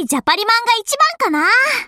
りジャパリマンが一番かな。